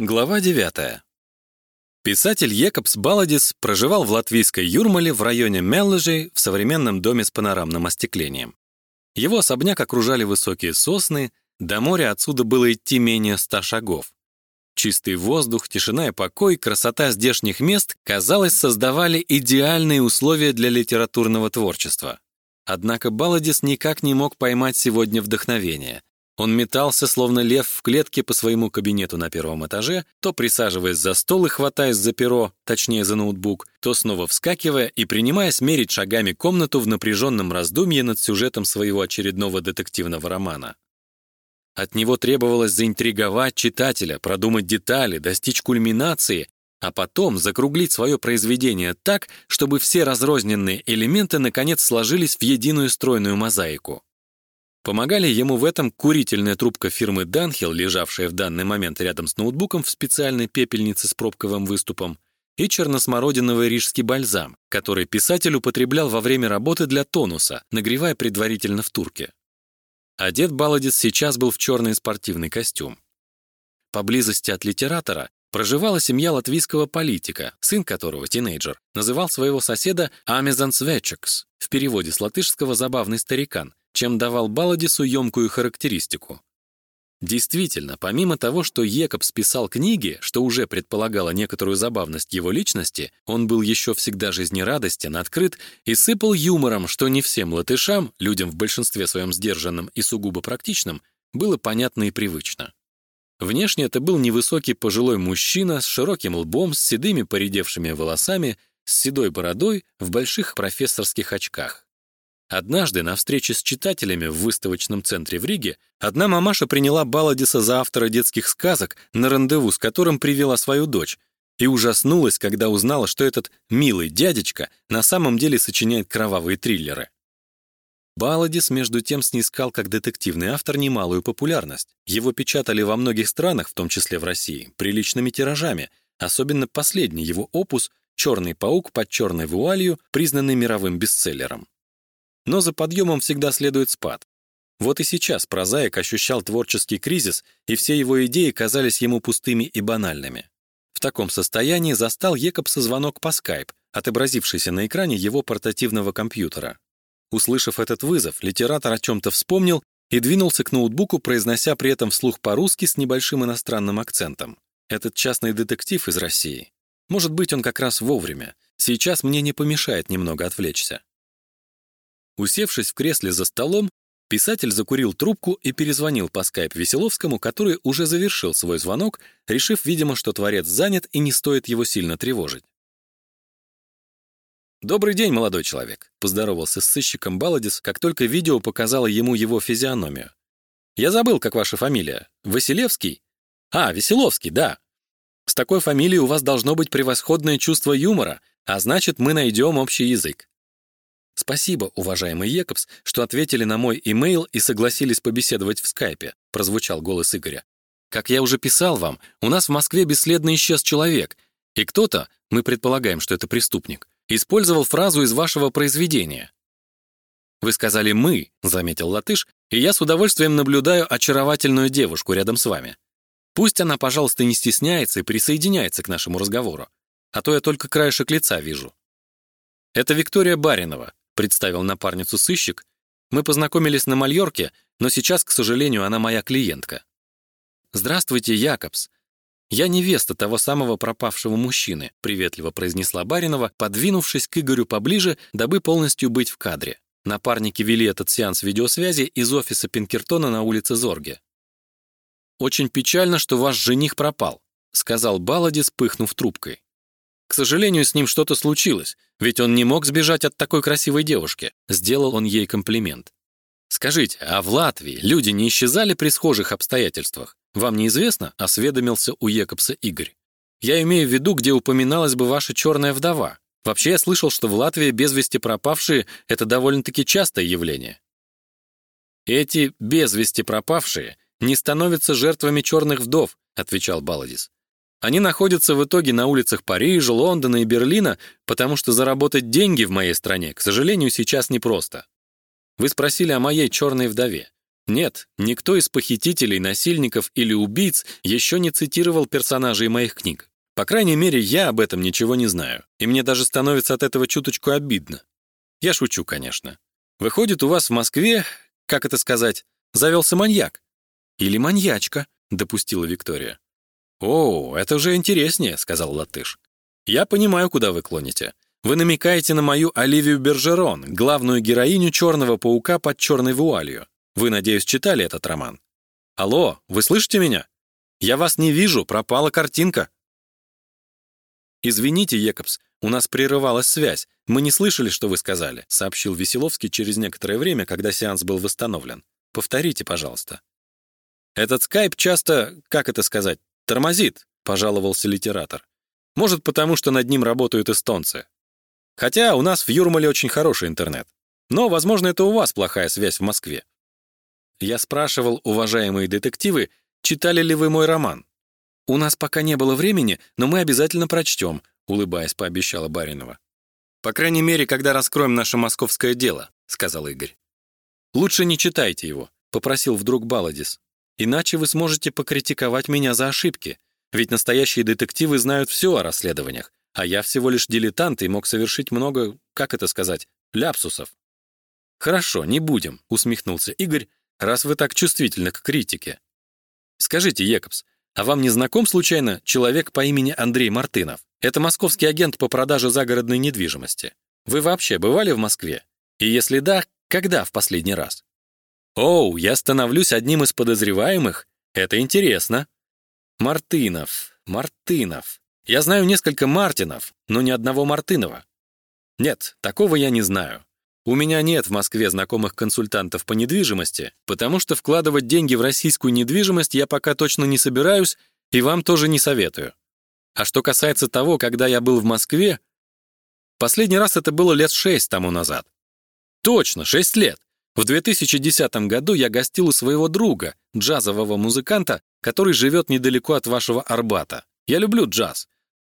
Глава 9. Писатель Екобс Баладис проживал в латвийской Юрмале в районе Меллежей в современном доме с панорамным остеклением. Его особняк окружали высокие сосны, до моря отсюда было идти менее ста шагов. Чистый воздух, тишина и покой, красота здешних мест, казалось, создавали идеальные условия для литературного творчества. Однако Баладис никак не мог поймать сегодня вдохновение. Он метался, словно лев в клетке по своему кабинету на первом этаже, то присаживаясь за стол и хватаясь за перо, точнее за ноутбук, то снова вскакивая и принимаясь мерить шагами комнату в напряженном раздумье над сюжетом своего очередного детективного романа. От него требовалось заинтриговать читателя, продумать детали, достичь кульминации, а потом закруглить свое произведение так, чтобы все разрозненные элементы наконец сложились в единую стройную мозаику. Помогали ему в этом курительная трубка фирмы Данхил, лежавшая в данный момент рядом с ноутбуком в специальной пепельнице с пробковым выступом, и черносмородиновый рижский бальзам, который писатель употреблял во время работы для тонуса, нагревая предварительно в турке. Одет Баладис сейчас был в черный спортивный костюм. Поблизости от литератора проживала семья латвийского политика, сын которого, тинейджер, называл своего соседа Амезан Свечекс, в переводе с латышского «забавный старикан», чем давал Баладису емкую характеристику. Действительно, помимо того, что Екобс писал книги, что уже предполагало некоторую забавность его личности, он был еще всегда жизнерадостен, открыт и сыпал юмором, что не всем латышам, людям в большинстве своем сдержанным и сугубо практичным, было понятно и привычно. Внешне это был невысокий пожилой мужчина с широким лбом, с седыми поредевшими волосами, с седой бородой, в больших профессорских очках. Однажды на встрече с читателями в выставочном центре в Риге одна мамаша приняла Баладиса за автора детских сказок на рандеву, с которым привела свою дочь, и ужаснулась, когда узнала, что этот милый дядечка на самом деле сочиняет кровавые триллеры. Баладис, между тем, снискал как детективный автор немалую популярность. Его печатали во многих странах, в том числе в России, приличными тиражами, особенно последний его опус «Черный паук под черной вуалью», признанный мировым бестселлером. Но за подъемом всегда следует спад. Вот и сейчас прозаик ощущал творческий кризис, и все его идеи казались ему пустыми и банальными. В таком состоянии застал Екобса звонок по Skype, отобразившийся на экране его портативного компьютера. Услышав этот вызов, литератор о чем-то вспомнил и двинулся к ноутбуку, произнося при этом вслух по-русски с небольшим иностранным акцентом. Этот частный детектив из России. Может быть, он как раз вовремя. Сейчас мне не помешает немного отвлечься. Усевшись в кресле за столом, писатель закурил трубку и перезвонил по скайп Веселовскому, который уже завершил свой звонок, решив, видимо, что творец занят и не стоит его сильно тревожить. «Добрый день, молодой человек», — поздоровался с сыщиком Баладис, как только видео показало ему его физиономию. «Я забыл, как ваша фамилия. Василевский?» «А, Веселовский, да. С такой фамилией у вас должно быть превосходное чувство юмора, а значит, мы найдем общий язык. «Спасибо, уважаемый Екобс, что ответили на мой имейл и согласились побеседовать в скайпе», прозвучал голос Игоря. «Как я уже писал вам, у нас в Москве бесследно исчез человек, и кто-то, мы предполагаем, что это преступник, использовал фразу из вашего произведения». «Вы сказали «мы», — заметил латыш, «и я с удовольствием наблюдаю очаровательную девушку рядом с вами. Пусть она, пожалуйста, не стесняется и присоединяется к нашему разговору, а то я только краешек лица вижу». «Это Виктория Баринова, представил напарницу сыщик. Мы познакомились на Мальорке, но сейчас, к сожалению, она моя клиентка. Здравствуйте, Якобс. Я невеста того самого пропавшего мужчины, приветливо произнесла Баринова, подвинувшись к Игорю поближе, дабы полностью быть в кадре. Напарники вели этот сеанс видеосвязи из офиса Пинкертона на улице Зорге. Очень печально, что ваш жених пропал, сказал Баладис, пыхнув трубкой. К сожалению, с ним что-то случилось, ведь он не мог сбежать от такой красивой девушки. Сделал он ей комплимент. Скажите, а в Латвии люди не исчезали при схожих обстоятельствах? Вам неизвестно? осведомился у Екобса Игорь. Я имею в виду, где упоминалась бы ваша черная вдова. Вообще я слышал, что в Латвии без вести пропавшие это довольно-таки частое явление. Эти без вести пропавшие не становятся жертвами черных вдов, отвечал Баладис. Они находятся в итоге на улицах Парижа, Лондона и Берлина, потому что заработать деньги в моей стране, к сожалению, сейчас непросто. Вы спросили о моей черной вдове. Нет, никто из похитителей, насильников или убийц еще не цитировал персонажей моих книг. По крайней мере, я об этом ничего не знаю, и мне даже становится от этого чуточку обидно. Я шучу, конечно. Выходит, у вас в Москве, как это сказать, завелся маньяк. Или маньячка, допустила Виктория. «О, это уже интереснее», — сказал Латыш. «Я понимаю, куда вы клоните. Вы намекаете на мою Оливию Бержерон, главную героиню «Черного паука» под черной вуалью. Вы, надеюсь, читали этот роман? Алло, вы слышите меня? Я вас не вижу, пропала картинка. Извините, Екобс, у нас прерывалась связь. Мы не слышали, что вы сказали, сообщил Веселовский через некоторое время, когда сеанс был восстановлен. Повторите, пожалуйста. Этот скайп часто, как это сказать, тормозит, пожаловался литератор. Может, потому что над ним работают эстонцы. Хотя у нас в Юрмале очень хороший интернет. Но, возможно, это у вас плохая связь в Москве. Я спрашивал, уважаемые детективы, читали ли вы мой роман. «У нас пока не было времени, но мы обязательно прочтем», улыбаясь, пообещала Баринова. «По крайней мере, когда раскроем наше московское дело», сказал Игорь. «Лучше не читайте его», попросил вдруг Баладис. «Иначе вы сможете покритиковать меня за ошибки, ведь настоящие детективы знают все о расследованиях, а я всего лишь дилетант и мог совершить много, как это сказать, ляпсусов». «Хорошо, не будем», усмехнулся Игорь, раз вы так чувствительны к критике. Скажите, Екобс, а вам не знаком случайно человек по имени Андрей Мартынов? Это московский агент по продаже загородной недвижимости. Вы вообще бывали в Москве? И если да, когда в последний раз? Оу, я становлюсь одним из подозреваемых? Это интересно. Мартынов, Мартынов. Я знаю несколько Мартинов, но ни одного Мартынова. Нет, такого я не знаю. У меня нет в Москве знакомых консультантов по недвижимости, потому что вкладывать деньги в российскую недвижимость я пока точно не собираюсь и вам тоже не советую. А что касается того, когда я был в Москве, последний раз это было лет шесть тому назад. Точно, шесть лет. В 2010 году я гостил у своего друга, джазового музыканта, который живет недалеко от вашего Арбата. Я люблю джаз.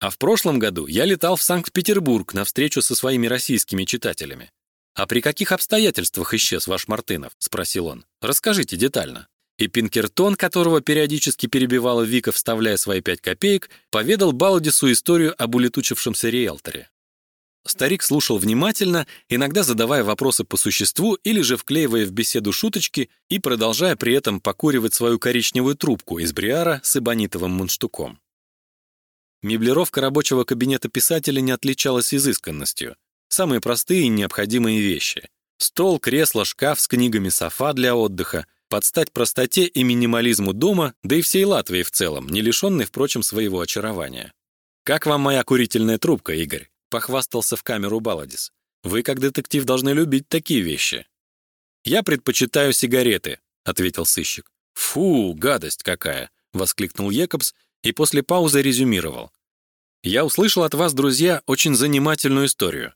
А в прошлом году я летал в Санкт-Петербург на встречу со своими российскими читателями. «А при каких обстоятельствах исчез ваш Мартынов?» — спросил он. «Расскажите детально». И Пинкертон, которого периодически перебивала Вика, вставляя свои пять копеек, поведал Балдису историю об улетучившемся риэлторе. Старик слушал внимательно, иногда задавая вопросы по существу или же вклеивая в беседу шуточки и продолжая при этом покуривать свою коричневую трубку из бриара с эбонитовым мундштуком. Меблировка рабочего кабинета писателя не отличалась изысканностью. Самые простые и необходимые вещи. Стол, кресло, шкаф с книгами, софа для отдыха, подстать простоте и минимализму дома, да и всей Латвии в целом, не лишенной, впрочем, своего очарования. «Как вам моя курительная трубка, Игорь?» — похвастался в камеру Баладис. «Вы, как детектив, должны любить такие вещи». «Я предпочитаю сигареты», — ответил сыщик. «Фу, гадость какая!» — воскликнул Екобс и после паузы резюмировал. «Я услышал от вас, друзья, очень занимательную историю.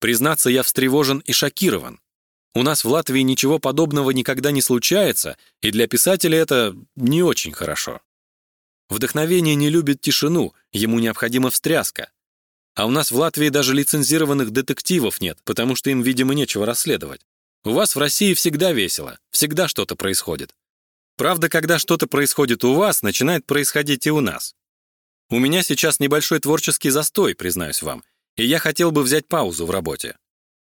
Признаться, я встревожен и шокирован. У нас в Латвии ничего подобного никогда не случается, и для писателя это не очень хорошо. Вдохновение не любит тишину, ему необходима встряска. А у нас в Латвии даже лицензированных детективов нет, потому что им, видимо, нечего расследовать. У вас в России всегда весело, всегда что-то происходит. Правда, когда что-то происходит у вас, начинает происходить и у нас. У меня сейчас небольшой творческий застой, признаюсь вам, и я хотел бы взять паузу в работе.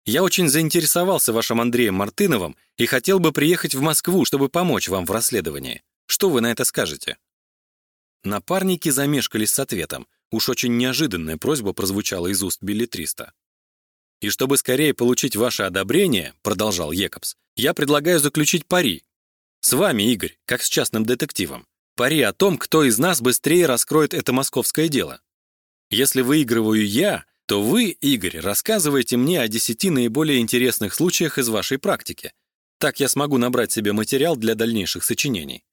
Я очень заинтересовался вашим Андреем Мартыновым и хотел бы приехать в Москву, чтобы помочь вам в расследовании. Что вы на это скажете?» Напарники замешкались с ответом. Уж очень неожиданная просьба прозвучала из уст билетриста. «И чтобы скорее получить ваше одобрение», — продолжал Екобс, «я предлагаю заключить пари. С вами, Игорь, как с частным детективом. Пари о том, кто из нас быстрее раскроет это московское дело. Если выигрываю я, то вы, Игорь, рассказываете мне о десяти наиболее интересных случаях из вашей практики. Так я смогу набрать себе материал для дальнейших сочинений.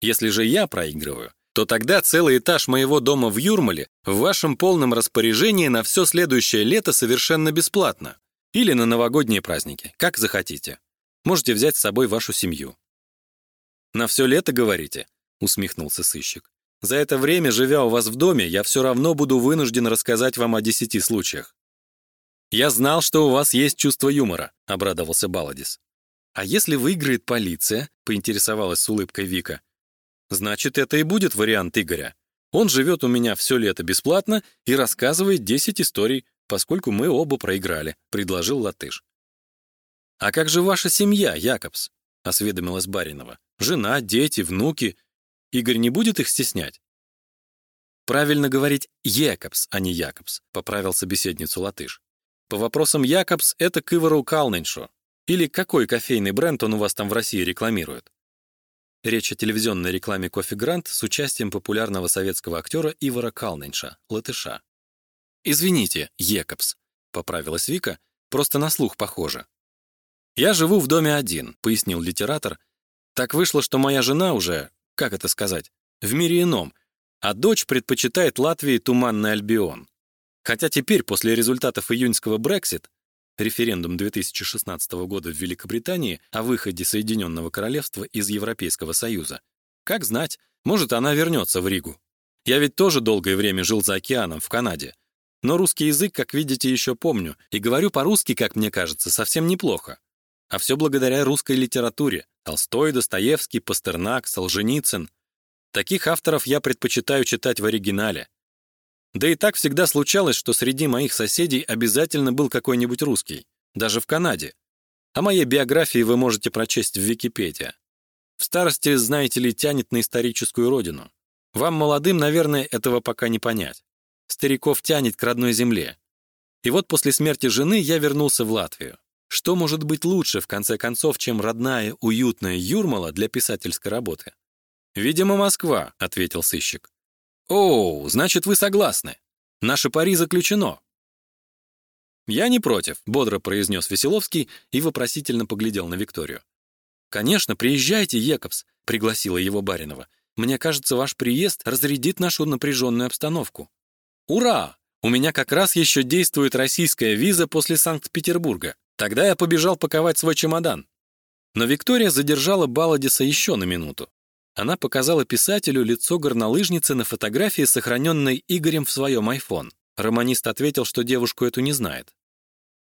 Если же я проигрываю, то тогда целый этаж моего дома в Юрмале в вашем полном распоряжении на все следующее лето совершенно бесплатно. Или на новогодние праздники, как захотите. Можете взять с собой вашу семью. «На все лето, говорите?» — усмехнулся сыщик. За это время, живя у вас в доме, я все равно буду вынужден рассказать вам о десяти случаях». «Я знал, что у вас есть чувство юмора», — обрадовался Баладис. «А если выиграет полиция?» — поинтересовалась с улыбкой Вика. «Значит, это и будет вариант Игоря. Он живет у меня все лето бесплатно и рассказывает 10 историй, поскольку мы оба проиграли», — предложил Латыш. «А как же ваша семья, Якобс?» — осведомилась Баринова. «Жена, дети, внуки. Игорь не будет их стеснять?» «Правильно говорить Якобс, а не Якобс», — поправил собеседницу Латыш. «По вопросам Якобс это к Ивару. Или какой кофейный бренд он у вас там в России рекламирует?» Речь о телевизионной рекламе «Кофе Грант» с участием популярного советского актера Ивара Калненша, латыша. «Извините, Екобс», — поправилась Вика, — «просто на слух похоже». «Я живу в доме один», — пояснил литератор. «Так вышло, что моя жена уже, как это сказать, в мире ином, а дочь предпочитает Латвии туманный Альбион. Хотя теперь, после результатов июньского Брексит, референдум 2016 года в Великобритании о выходе Соединенного Королевства из Европейского Союза. Как знать, может, она вернется в Ригу. Я ведь тоже долгое время жил за океаном, в Канаде. Но русский язык, как видите, еще помню, и говорю по-русски, как мне кажется, совсем неплохо. А все благодаря русской литературе. Толстой, Достоевский, Пастернак, Солженицын. Таких авторов я предпочитаю читать в оригинале. Да и так всегда случалось, что среди моих соседей обязательно был какой-нибудь русский, даже в Канаде. О моей биографии вы можете прочесть в Википедии. В старости, знаете ли, тянет на историческую родину. Вам, молодым, наверное, этого пока не понять. Стариков тянет к родной земле. И вот после смерти жены я вернулся в Латвию. Что может быть лучше, в конце концов, чем родная, уютная Юрмала для писательской работы? «Видимо, Москва», — ответил сыщик. «О, значит, вы согласны. Наше пари заключено». «Я не против», — бодро произнес Веселовский и вопросительно поглядел на Викторию. «Конечно, приезжайте, Екобс», — пригласила его Баринова. «Мне кажется, ваш приезд разрядит нашу напряженную обстановку». «Ура! У меня как раз еще действует российская виза после Санкт-Петербурга. Тогда я побежал паковать свой чемодан». Но Виктория задержала Баладиса еще на минуту. Она показала писателю лицо горнолыжницы на фотографии, сохраненной Игорем в своем iPhone. Романист ответил, что девушку эту не знает.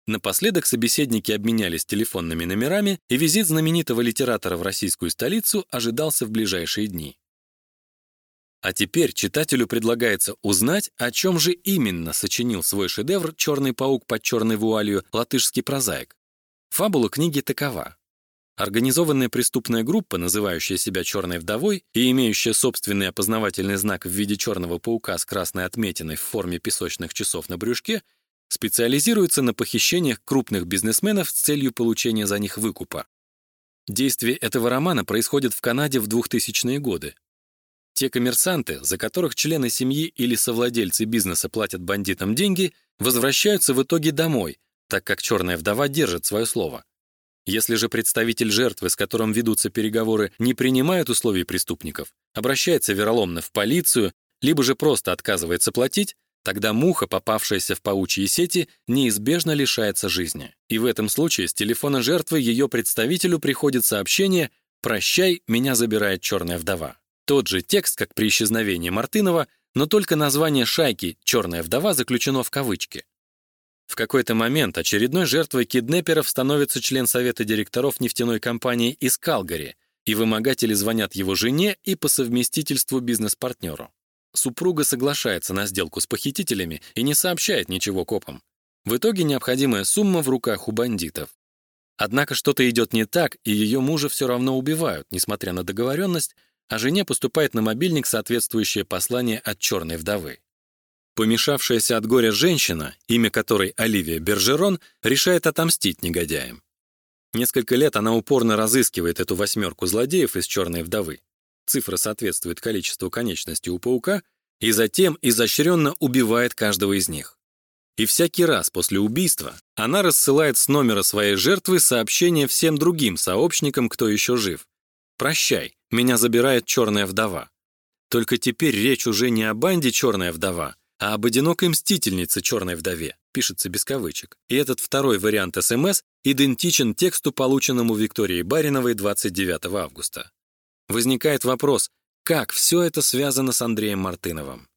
Напоследок собеседники обменялись телефонными номерами, и визит знаменитого литератора в российскую столицу ожидался в ближайшие дни. А теперь читателю предлагается узнать, о чем же именно сочинил свой шедевр «Черный паук под черной вуалью» латышский прозаик. Фабула книги такова. Организованная преступная группа, называющая себя «Черной вдовой» и имеющая собственный опознавательный знак в виде черного паука с красной отметиной в форме песочных часов на брюшке, специализируется на похищениях крупных бизнесменов с целью получения за них выкупа. Действие этого романа происходит в Канаде в 2000-е годы. Те коммерсанты, за которых члены семьи или совладельцы бизнеса платят бандитам деньги, возвращаются в итоге домой, так как черная вдова держит свое слово. Если же представитель жертвы, с которым ведутся переговоры, не принимает условий преступников, обращается вероломно в полицию, либо же просто отказывается платить, тогда муха, попавшаяся в паучьи сети, неизбежно лишается жизни. И в этом случае с телефона жертвы ее представителю приходит сообщение «Прощай, меня забирает черная вдова». Тот же текст, как при исчезновении Мартынова, но только название шайки «Черная вдова» заключено в кавычки. В какой-то момент очередной жертвой киднеперов становится член совета директоров нефтяной компании из Калгари, и вымогатели звонят его жене и по совместительству бизнес-партнеру. Супруга соглашается на сделку с похитителями и не сообщает ничего копам. В итоге необходимая сумма в руках у бандитов. Однако что-то идет не так, и ее мужа все равно убивают, несмотря на договоренность, а жене поступает на мобильник соответствующее послание от черной вдовы. Помешавшаяся от горя женщина, имя которой Оливия Бержерон, решает отомстить негодяям. Несколько лет она упорно разыскивает эту восьмерку злодеев из «Черной вдовы». Цифра соответствует количеству конечностей у паука, и затем изощренно убивает каждого из них. И всякий раз после убийства она рассылает с номера своей жертвы сообщение всем другим сообщникам, кто еще жив. «Прощай, меня забирает черная вдова». Только теперь речь уже не о банде «Черная вдова», а об одинокой мстительнице черной вдове, пишется без кавычек. И этот второй вариант СМС идентичен тексту, полученному Викторией Бариновой 29 августа. Возникает вопрос, как все это связано с Андреем Мартыновым?